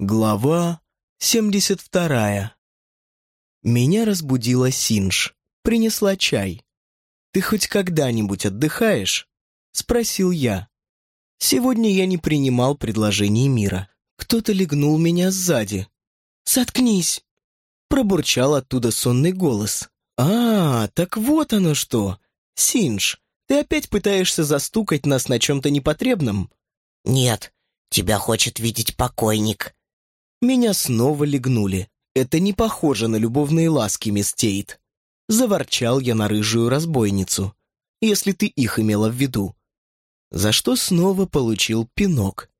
Глава 72. Меня разбудила Синж. Принесла чай. «Ты хоть когда-нибудь отдыхаешь?» Спросил я. Сегодня я не принимал предложений мира. Кто-то легнул меня сзади. «Соткнись!» Пробурчал оттуда сонный голос. «А, так вот оно что! Синж, ты опять пытаешься застукать нас на чем-то непотребном?» «Нет, тебя хочет видеть покойник», меня снова легнули. Это не похоже на любовные ласки, мисс Тейт. Заворчал я на рыжую разбойницу, если ты их имела в виду. За что снова получил пинок.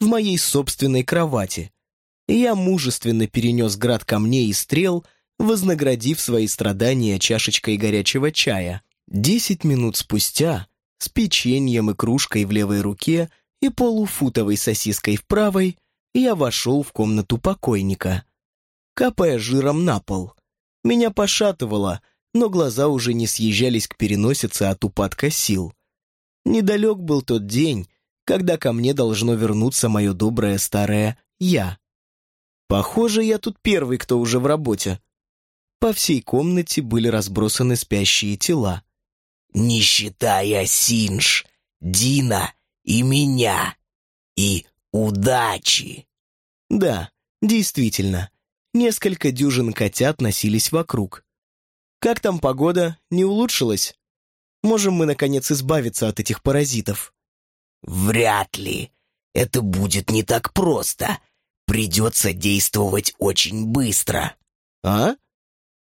В моей собственной кровати. Я мужественно перенес град камней и стрел, вознаградив свои страдания чашечкой горячего чая. Десять минут спустя, с печеньем и кружкой в левой руке и полуфутовой сосиской в правой, я вошел в комнату покойника, капая жиром на пол. Меня пошатывало, но глаза уже не съезжались к переносице от упадка сил. Недалек был тот день, когда ко мне должно вернуться мое доброе старое «я». Похоже, я тут первый, кто уже в работе. По всей комнате были разбросаны спящие тела. «Не считая Синж, Дина и меня. И удачи!» Да, действительно, несколько дюжин котят носились вокруг. Как там погода? Не улучшилась? Можем мы, наконец, избавиться от этих паразитов? Вряд ли. Это будет не так просто. Придется действовать очень быстро. А?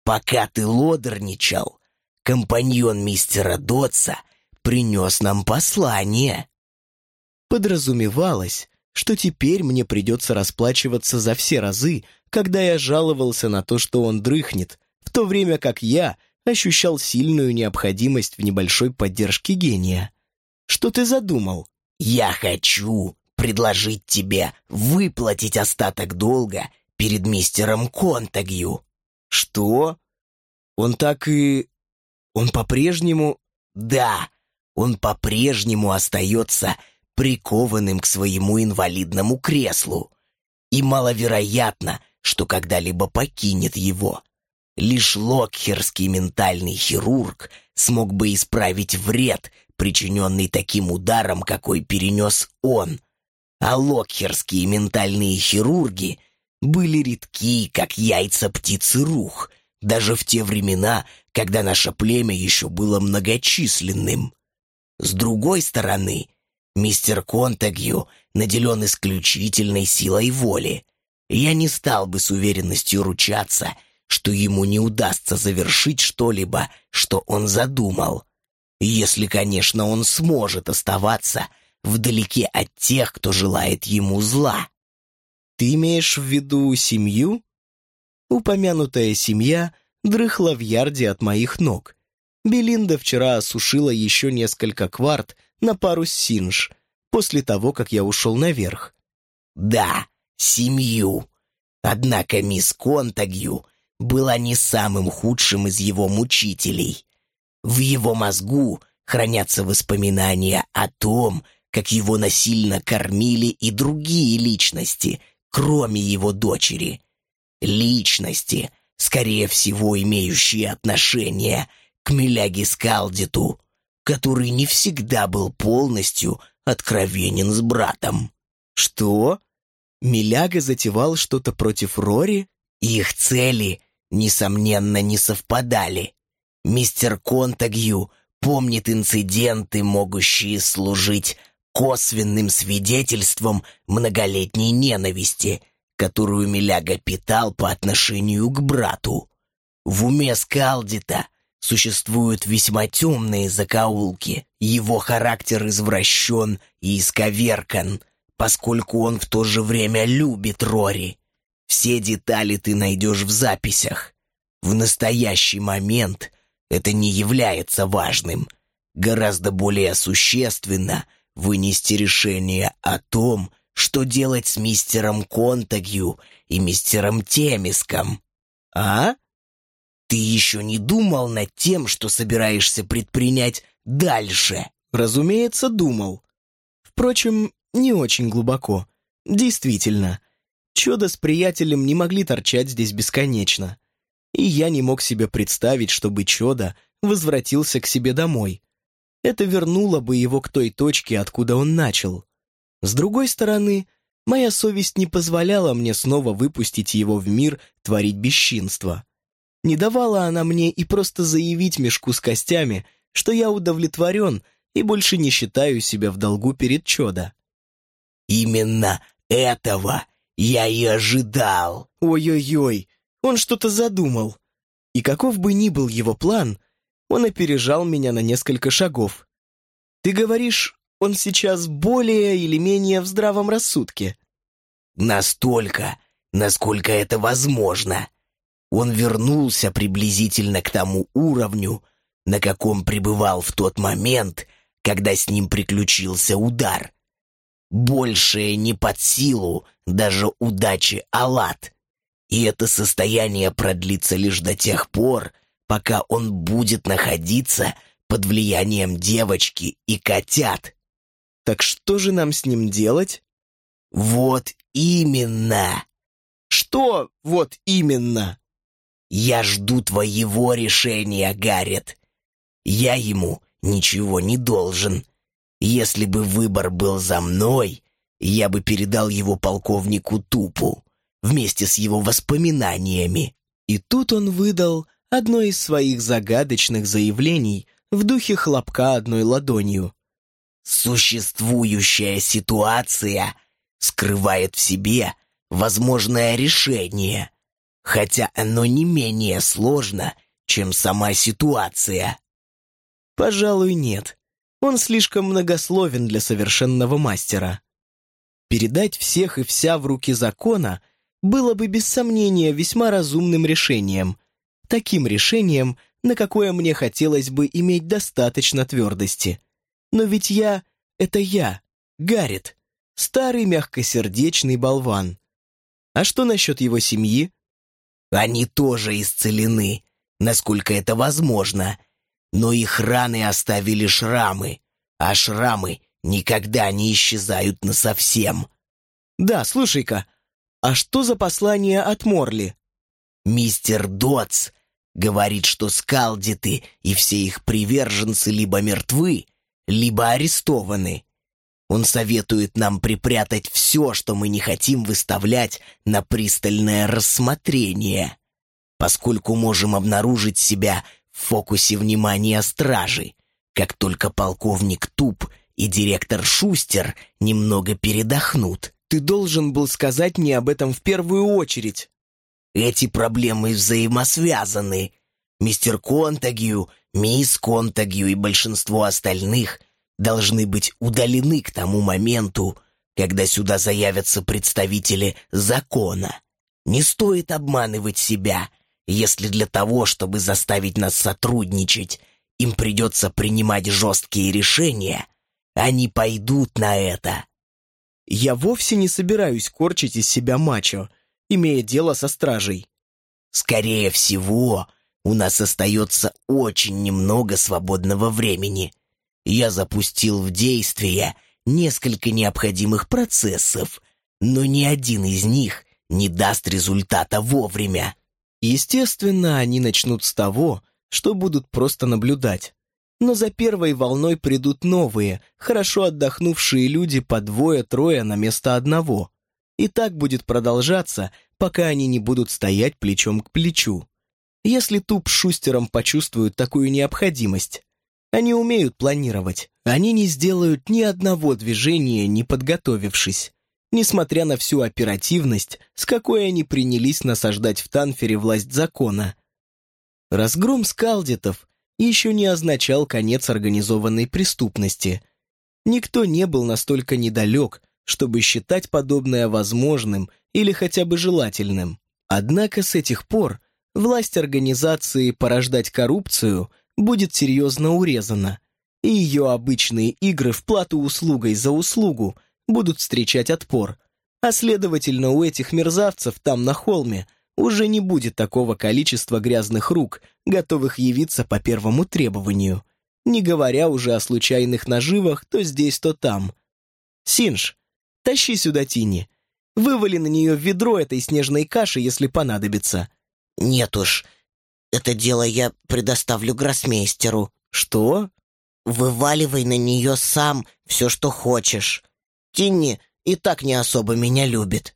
Пока ты лодерничал, компаньон мистера Дотса принес нам послание. Подразумевалось, что теперь мне придется расплачиваться за все разы, когда я жаловался на то, что он дрыхнет, в то время как я ощущал сильную необходимость в небольшой поддержке гения. Что ты задумал? Я хочу предложить тебе выплатить остаток долга перед мистером Контагью. Что? Он так и... Он по-прежнему... Да, он по-прежнему остается прикованным к своему инвалидному креслу, и маловероятно, что когда-либо покинет его. Лишь локхерский ментальный хирург смог бы исправить вред, причиненный таким ударом, какой перенес он. А локхерские ментальные хирурги были редки, как яйца птицы рух, даже в те времена, когда наше племя еще было многочисленным. С другой стороны, Мистер Контагью наделен исключительной силой воли. Я не стал бы с уверенностью ручаться, что ему не удастся завершить что-либо, что он задумал. Если, конечно, он сможет оставаться вдалеке от тех, кто желает ему зла. Ты имеешь в виду семью? Упомянутая семья дрыхла в ярде от моих ног. Белинда вчера осушила еще несколько кварт на пару синж после того, как я ушел наверх. Да, семью. Однако мисс Контагью была не самым худшим из его мучителей. В его мозгу хранятся воспоминания о том, как его насильно кормили и другие личности, кроме его дочери. Личности, скорее всего, имеющие отношение к Миляге Скалдиту, который не всегда был полностью откровенен с братом. Что? Миляга затевал что-то против Рори? Их цели, несомненно, не совпадали. Мистер Контагью помнит инциденты, могущие служить косвенным свидетельством многолетней ненависти, которую Миляга питал по отношению к брату. В уме Скалдита Существуют весьма темные закоулки. Его характер извращен и исковеркан, поскольку он в то же время любит Рори. Все детали ты найдешь в записях. В настоящий момент это не является важным. Гораздо более существенно вынести решение о том, что делать с мистером Контагью и мистером Темиском. А? Еще не думал над тем, что собираешься предпринять дальше? Разумеется, думал. Впрочем, не очень глубоко. Действительно, Чудо с приятелем не могли торчать здесь бесконечно. И я не мог себе представить, чтобы Чудо возвратился к себе домой. Это вернуло бы его к той точке, откуда он начал. С другой стороны, моя совесть не позволяла мне снова выпустить его в мир творить бесчинство. Не давала она мне и просто заявить мешку с костями, что я удовлетворен и больше не считаю себя в долгу перед Чодо. «Именно этого я и ожидал!» Ой-ой-ой, он что-то задумал. И каков бы ни был его план, он опережал меня на несколько шагов. Ты говоришь, он сейчас более или менее в здравом рассудке? Настолько, насколько это возможно. Он вернулся приблизительно к тому уровню, на каком пребывал в тот момент, когда с ним приключился удар. Большее не под силу даже удачи Аллат. И это состояние продлится лишь до тех пор, пока он будет находиться под влиянием девочки и котят. Так что же нам с ним делать? Вот именно. Что вот именно? Я жду твоего решения, Гаррет. Я ему ничего не должен. Если бы выбор был за мной, я бы передал его полковнику Тупу вместе с его воспоминаниями. И тут он выдал одно из своих загадочных заявлений в духе хлопка одной ладонью. «Существующая ситуация скрывает в себе возможное решение, хотя оно не менее сложно, чем сама ситуация». Пожалуй, нет. Он слишком многословен для совершенного мастера. Передать всех и вся в руки закона было бы без сомнения весьма разумным решением. Таким решением, на какое мне хотелось бы иметь достаточно твердости. Но ведь я — это я, Гаррит, старый мягкосердечный болван. А что насчет его семьи? Они тоже исцелены, насколько это возможно, но их раны оставили шрамы, а шрамы никогда не исчезают насовсем. Да, слушай-ка, а что за послание от Морли? Мистер Дотс говорит, что скалдиты и все их приверженцы либо мертвы, либо арестованы. Он советует нам припрятать все, что мы не хотим выставлять на пристальное рассмотрение, поскольку можем обнаружить себя в фокусе внимания стражи, как только полковник Туп и директор Шустер немного передохнут. Ты должен был сказать мне об этом в первую очередь. Эти проблемы взаимосвязаны. Мистер Контагью, мисс Контагью и большинство остальных должны быть удалены к тому моменту, когда сюда заявятся представители закона. Не стоит обманывать себя — если для того, чтобы заставить нас сотрудничать, им придется принимать жесткие решения, они пойдут на это. Я вовсе не собираюсь корчить из себя мачо, имея дело со стражей. Скорее всего, у нас остается очень немного свободного времени. Я запустил в действие несколько необходимых процессов, но ни один из них не даст результата вовремя. Естественно, они начнут с того, что будут просто наблюдать. Но за первой волной придут новые, хорошо отдохнувшие люди по двое-трое на место одного. И так будет продолжаться, пока они не будут стоять плечом к плечу. Если Туп Шустером почувствуют такую необходимость, они умеют планировать. Они не сделают ни одного движения, не подготовившись несмотря на всю оперативность, с какой они принялись насаждать в Танфере власть закона. Разгром скалдитов еще не означал конец организованной преступности. Никто не был настолько недалек, чтобы считать подобное возможным или хотя бы желательным. Однако с этих пор власть организации порождать коррупцию будет серьезно урезана, и ее обычные игры в плату услугой за услугу – будут встречать отпор. А следовательно, у этих мерзавцев там на холме уже не будет такого количества грязных рук, готовых явиться по первому требованию. Не говоря уже о случайных наживах то здесь, то там. Синж, тащи сюда Тини. Вывали на нее ведро этой снежной каши, если понадобится». «Нет уж, это дело я предоставлю гроссмейстеру». «Что?» «Вываливай на нее сам все, что хочешь. Тинни и так не особо меня любит».